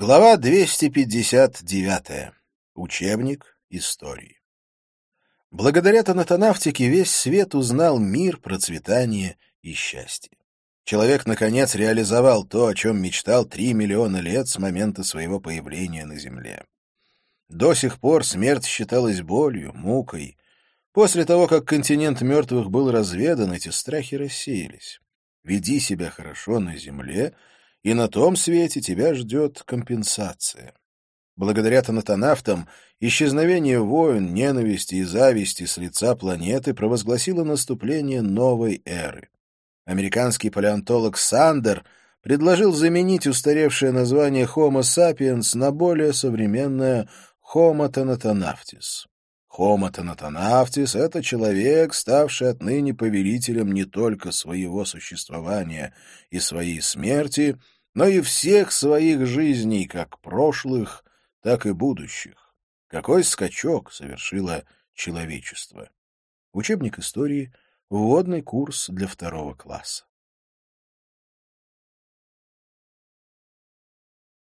Глава 259. Учебник истории. Благодаря тонатонавтике весь свет узнал мир, процветание и счастье. Человек, наконец, реализовал то, о чем мечтал три миллиона лет с момента своего появления на Земле. До сих пор смерть считалась болью, мукой. После того, как континент мертвых был разведан, эти страхи рассеялись. Веди себя хорошо на Земле — и на том свете тебя ждет компенсация. Благодаря тонатонавтам исчезновение войн, ненависти и зависти с лица планеты провозгласило наступление новой эры. Американский палеонтолог Сандер предложил заменить устаревшее название Homo sapiens на более современное Homo tonatonaftis. Homo tonatonaftis — это человек, ставший отныне повелителем не только своего существования и своей смерти, но и всех своих жизней, как прошлых, так и будущих. Какой скачок совершило человечество? Учебник истории, вводный курс для второго класса.